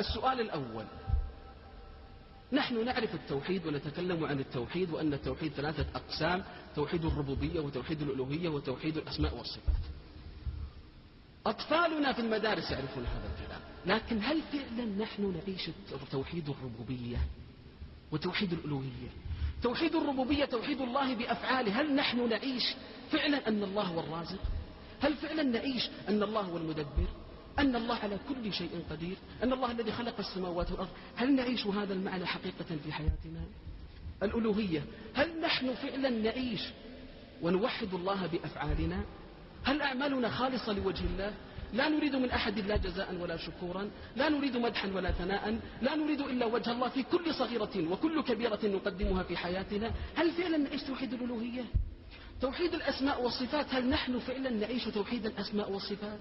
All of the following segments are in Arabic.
السؤال الأول. نحن نعرف التوحيد ونتكلم عن التوحيد وأن التوحيد ثلاثة أقسام توحيد الربوبية وتوحيد الألوهية وتوحيد الأسماء والصفات. أطفالنا في المدارس يعرفون هذا الكلام لكن هل فعلا نحن نعيش توحيد الربوبية وتوحيد الألوهية؟ توحيد الربوبية توحيد الله بأفعاله هل نحن نعيش فعلا أن الله هو الرازق؟ هل فعلا نعيش أن الله هو المدبر؟ أن الله على كل شيء قدير أن الله الذي خلق السماوات والأرض. هل نعيش هذا المعنى حقيقة في حياتنا؟ الألوهية. هل نحن فعلا نعيش ونوحد الله بأفعالنا؟ هل أعمالنا خالصة لوجه الله؟ لا نريد من أحد لا جزاء ولا شكورا. لا نريد مدحا ولا ثناء. لا نريد إلا وجه الله في كل صغيرة وكل كبيرة نقدمها في حياتنا. هل فعلا نعيش توحيد الألوهية؟ توحيد الأسماء والصفات. هل نحن فعلا نعيش توحيد الأسماء والصفات؟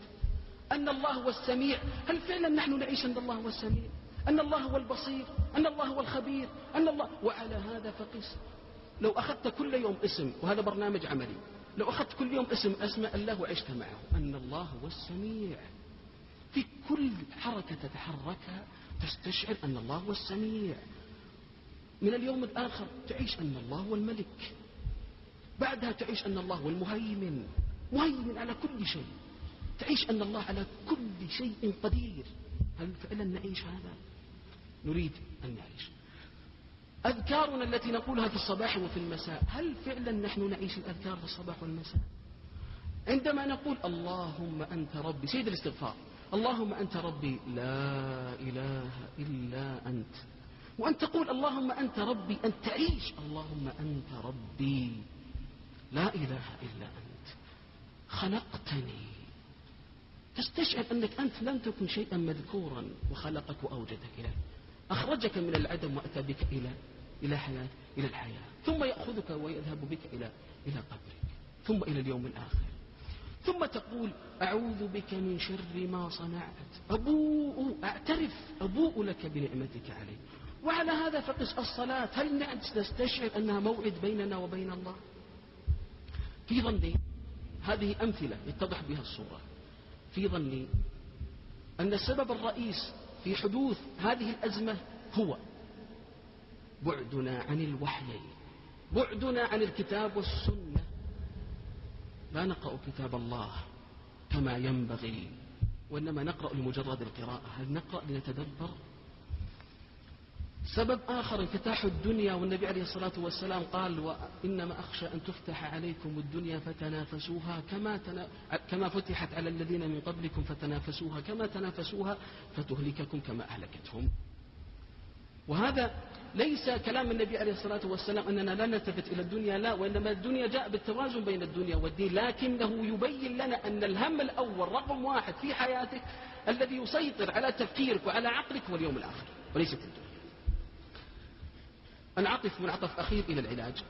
أن الله هو السميع. هل فعلا نحن نعيش أن الله هو السميع؟ أن الله هو البصير؟ أن الله هو الخبير؟ أن الله وعلى هذا فقس. لو أخذت كل يوم اسم وهذا برنامج عملي لو أخذت كل يوم اسم أسماء الله وعشت معه أن الله هو السميع. في كل حركة تتحركها تستشعر أن الله هو السميع. من اليوم الآخر تعيش أن الله هو الملك. بعدها تعيش أن الله هو المهيمن. مهيمن على كل شيء. تعيش أن الله على كل شيء قدير. هل فعلا نعيش هذا؟ نريد أن نعيش. أذكارنا التي نقولها في الصباح وفي المساء هل فعلا نحن نعيش الأذكار في الصباح والمساء؟ عندما نقول اللهم أنت ربي سيد الاستغفار اللهم أنت ربي لا إله إلا أنت. وأن تقول اللهم أنت ربي أن تعيش اللهم أنت ربي لا إله إلا أنت. خلقتني. تستشعر أنك أنت لم تكن شيئا مذكورا وخلقك وأوجدك إلى أخرجك من العدم وأتى بك إلى إلى حياة إلى الحياة. ثم يأخذك ويذهب بك إلى إلى قبرك. ثم إلى اليوم الآخر. ثم تقول أعوذ بك من شر ما صنعت. أبوء أعترف أبوء لك بنعمتك علي. وعلى هذا فقس الصلاة. هل نستشعر أنها موعد بيننا وبين الله؟ في ظني هذه أمثلة يتضح بها الصورة. في ظني أن السبب الرئيس في حدوث هذه الأزمة هو بعدنا عن الوحيين بعدنا عن الكتاب والسنة. لا نقرأ كتاب الله كما ينبغي وإنما نقرأ لمجرد القراءة. هل نقرأ لنتدبر؟ سبب آخر انفتاح الدنيا والنبي عليه الصلاة والسلام قال وإنما أخشى أن تفتح عليكم الدنيا فتنافسوها كما, تنا... كما فتحت على الذين من قبلكم فتنافسوها كما تنافسوها فتهلككم كما أهلكتهم. وهذا ليس كلام النبي عليه الصلاة والسلام أننا لا نلتفت إلى الدنيا لا وإنما الدنيا جاء بالتوازن بين الدنيا والدين لكنه يبين لنا أن الهم الأول رقم واحد في حياتك الذي يسيطر على تفكيرك وعلى عقلك هو اليوم الآخر وليست الدنيا. أنعطف منعطف أخير إلى العلاج.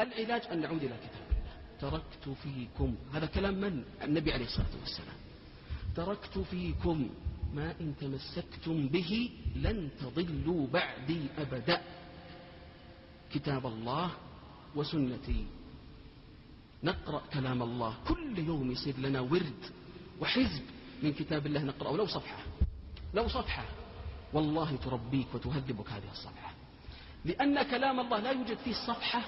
العلاج أن نعود إلى كتاب الله. تركت فيكم هذا كلام من؟ النبي عليه الصلاة والسلام. تركت فيكم ما إن تمسكتم به لن تضلوا بعدي أبدا. كتاب الله وسنتي. نقرأ كلام الله. كل يوم يصير لنا ورد وحزب من كتاب الله نقرأه. لو صفحة. لو صفحة. والله تربيك وتهذبك هذه الصفحة. لأن كلام الله لا يوجد فيه صفحة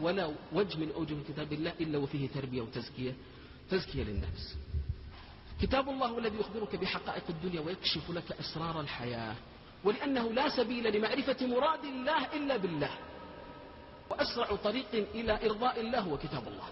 ولا وجه من أوجه كتاب الله إلا وفيه تربية وتزكية تزكية للنفس. كتاب الله هو الذي يخبرك بحقائق الدنيا ويكشف لك أسرار الحياة. ولأنه لا سبيل لمعرفة مراد الله إلا بالله. وأسرع طريق إلى إرضاء الله هو كتاب الله.